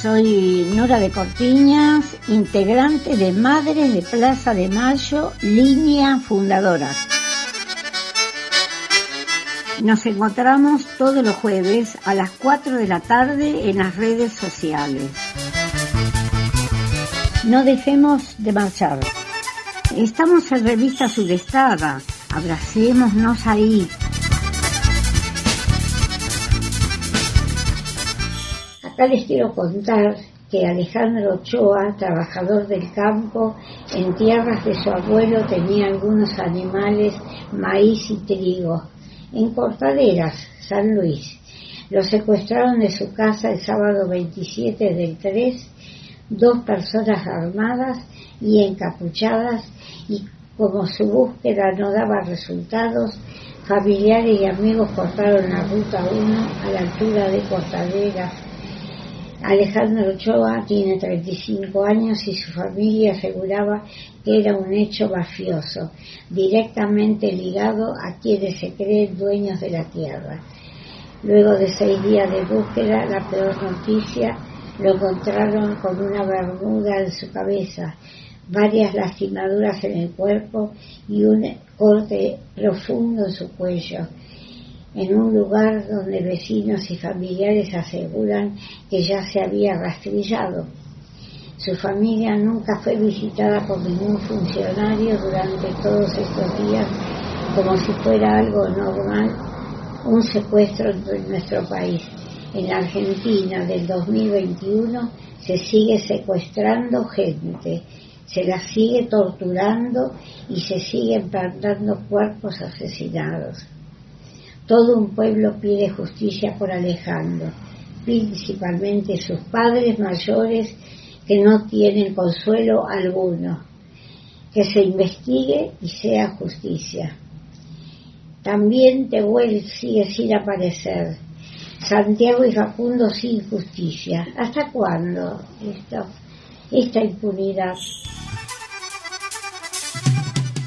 Soy Nora de Cortiñas, integrante de Madres de Plaza de Mayo, línea fundadora. Nos encontramos todos los jueves a las 4 de la tarde en las redes sociales. No dejemos de marchar. Estamos en Revista Sudestada. Abracémonos ahí. Acá les quiero contar que Alejandro Ochoa, trabajador del campo, en tierras de su abuelo tenía algunos animales, maíz y trigo, en Cortaderas, San Luis. Lo secuestraron de su casa el sábado 27 del 3, dos personas armadas y encapuchadas y como su búsqueda no daba resultados, familiares y amigos cortaron la ruta 1 a la altura de Cortaderas Alejandro Ochoa tiene 35 años y su familia aseguraba que era un hecho mafioso, directamente ligado a quienes se creen dueños de la tierra. Luego de seis días de búsqueda, la peor noticia lo encontraron con una bermuda en su cabeza, varias lastimaduras en el cuerpo y un corte profundo en su cuello en un lugar donde vecinos y familiares aseguran que ya se había rastrillado. Su familia nunca fue visitada por ningún funcionario durante todos estos días como si fuera algo normal, un secuestro en nuestro país. En la Argentina del 2021 se sigue secuestrando gente, se la sigue torturando y se siguen plantando cuerpos asesinados. Todo un pueblo pide justicia por Alejandro, principalmente sus padres mayores que no tienen consuelo alguno. Que se investigue y sea justicia. También Tehuel sigue sin aparecer. Santiago y Facundo sin justicia. ¿Hasta cuándo esta impunidad?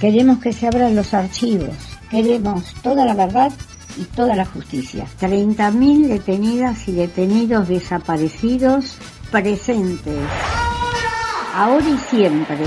Queremos que se abran los archivos. Queremos toda la verdad y toda la justicia. 30.000 detenidas y detenidos desaparecidos presentes. Ahora y siempre